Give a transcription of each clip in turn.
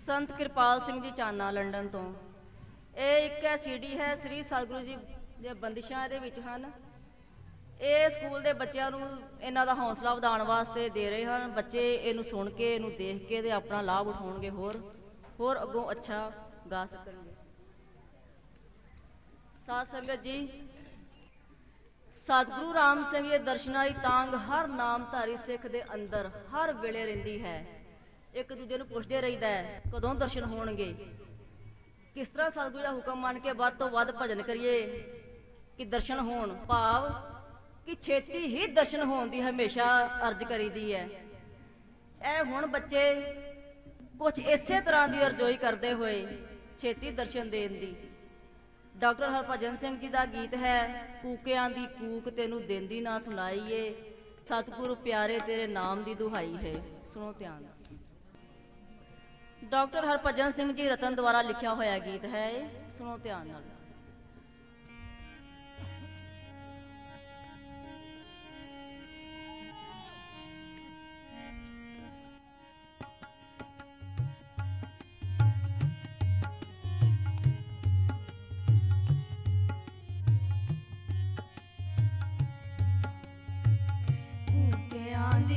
ਸੰਤ ਕਿਰਪਾਲ ਸਿੰਘ ਜੀ ਚਾਨਾ London ਤੋਂ। ਇਹ ਇੱਕ ਹੈ ਹੈ, ਸ੍ਰੀ ਸਤਿਗੁਰੂ ਜੀ ਦੇ ਬੰਦਿਸ਼ਾਂ ਦੇ ਵਿੱਚ ਹਨ। ਇਹ ਸਕੂਲ ਦੇ ਬੱਚਿਆਂ ਨੂੰ ਇਹਨਾਂ ਦਾ ਹੌਸਲਾ ਵਧਾਉਣ ਵਾਸਤੇ ਦੇ ਰਹੇ ਹਨ। ਬੱਚੇ ਇਹਨੂੰ ਸੁਣ ਕੇ, ਇਹਨੂੰ ਦੇਖ ਕੇ ਤੇ ਆਪਣਾ ਲਾਭ ਉਠਾਉਣਗੇ ਹੋਰ ਹੋਰ ਅੱਗੋਂ ਅੱਛਾ ਗਾ ਸਕਣਗੇ। ਸਾਧ ਸੰਗਤ ਜੀ, ਸਤਿਗੁਰੂ ਰਾਮ ਸਿੰਘ ਦੇ ਦਰਸ਼ਨਾਂ ਦੀ ਤਾਂਗ ਹਰ ਨਾਮਧਾਰੀ ਸਿੱਖ ਦੇ ਅੰਦਰ ਹਰ ਵੇਲੇ ਰਹਿੰਦੀ ਹੈ। ਇੱਕ ਦੂਜੇ ਨੂੰ ਪੁੱਛਦੇ ਰਹੀਦਾ ਹੈ, ਕਦੋਂ ਦਰਸ਼ਨ ਹੋਣਗੇ? ਕਿਸ ਤਰ੍ਹਾਂ ਸਤਿਗੁਰੂ ਦਾ ਹੁਕਮ ਮੰਨ ਕੇ ਵੱਧ ਤੋਂ ਵੱਧ ਭਜਨ ਕਰੀਏ? ਕਿ ਦਰਸ਼ਨ ਹੋਣ ਭਾਵ ਕਿ ਛੇਤੀ ਹੀ ਦਰਸ਼ਨ ਹੋਣ ਦੀ ਹਮੇਸ਼ਾ ਅਰਜ਼ ਕਰੀਦੀ ਹੈ। ਇਹ ਹੁਣ ਬੱਚੇ ਕੁਝ ਇਸੇ ਤਰ੍ਹਾਂ ਦੀ ਅਰਜ਼ੋਈ ਕਰਦੇ ਹੋਏ ਛੇਤੀ ਦਰਸ਼ਨ ਦੇਣ ਦੀ। ਡਾਕਟਰ ਹਰਭਜਨ ਸਿੰਘ ਜੀ ਦਾ ਗੀਤ ਹੈ, ਕੂਕਿਆਂ ਦੀ ਕੂਕ ਤੈਨੂੰ ਦੇਂਦੀ ਨਾ ਸੁਣਾਈਏ, ਸਤਿਗੁਰੂ ਪਿਆਰੇ ਤੇਰੇ ਨਾਮ ਦੀ ਦੁਹਾਈ ਹੈ। ਸੁਣੋ ਧਿਆਨ। ਨਾਲ ਡਾਕਟਰ ਹਰਭਜਨ ਸਿੰਘ ਜੀ ਰਤਨ ਦੁਆਰਾ ਲਿਖਿਆ ਹੋਇਆ ਗੀਤ ਹੈ ਇਹ ਸੁਣੋ ਧਿਆਨ ਨਾਲ। ਦੀ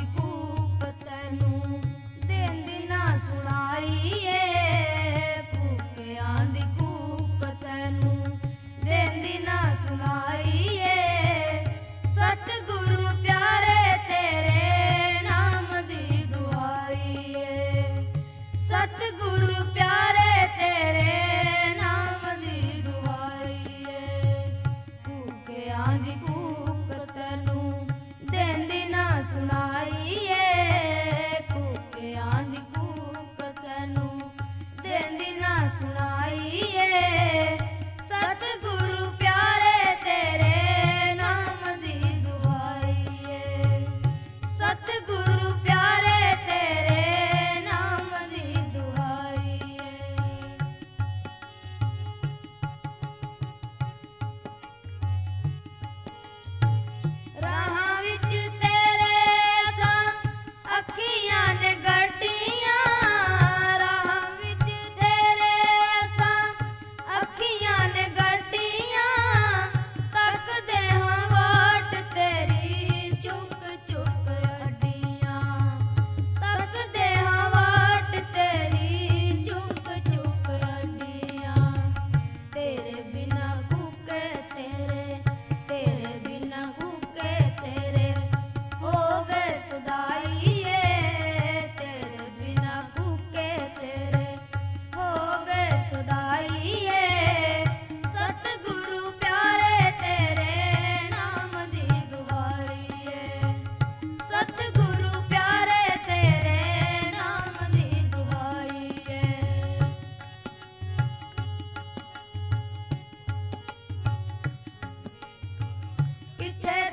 Good day.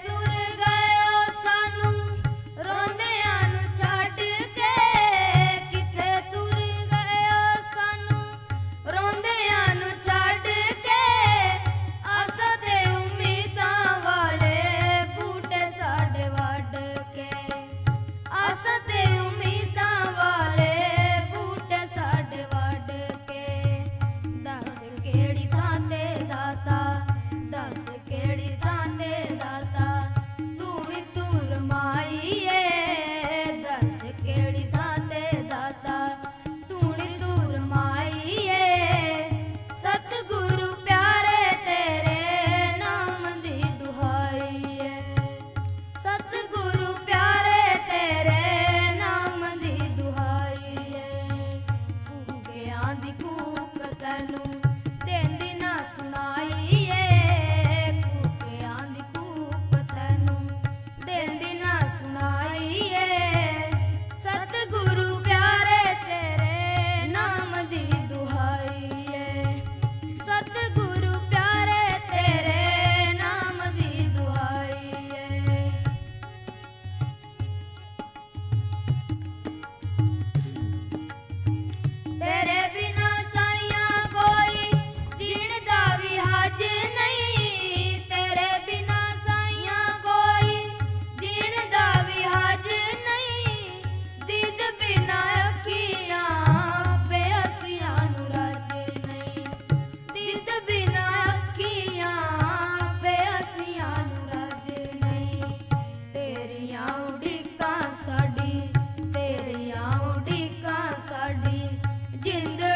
点的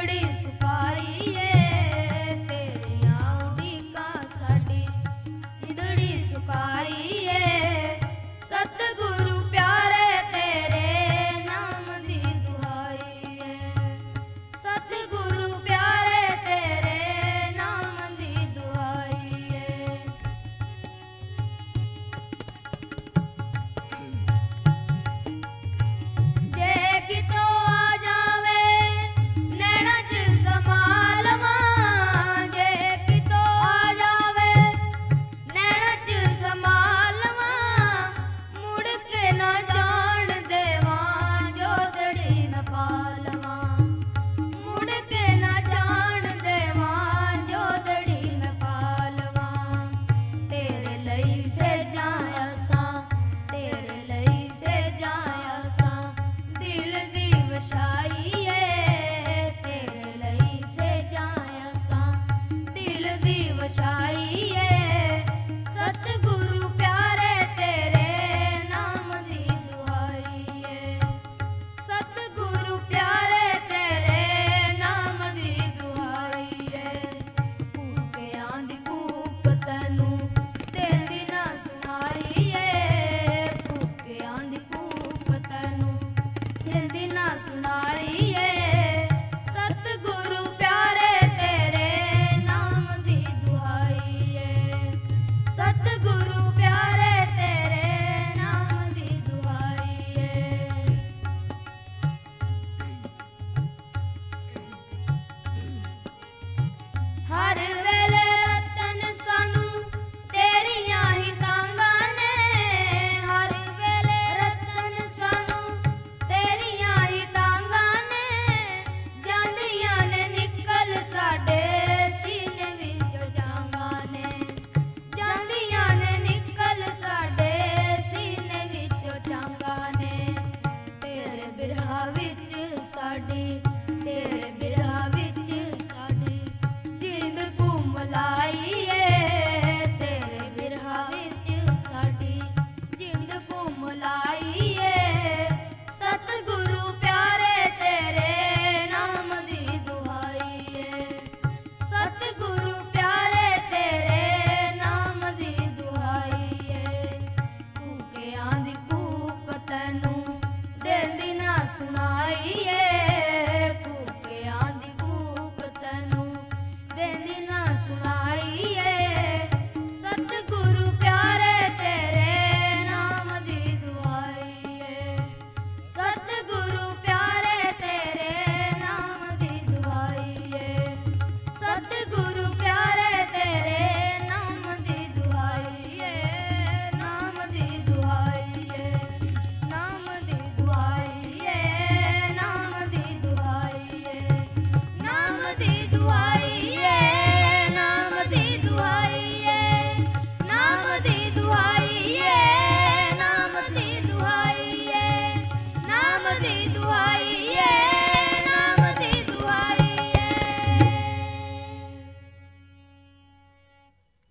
ਬਿਰਹਾ ਵਿੱਚ ਸਾਡੀ ਤੇਰੇ ਬਿਰਹਾ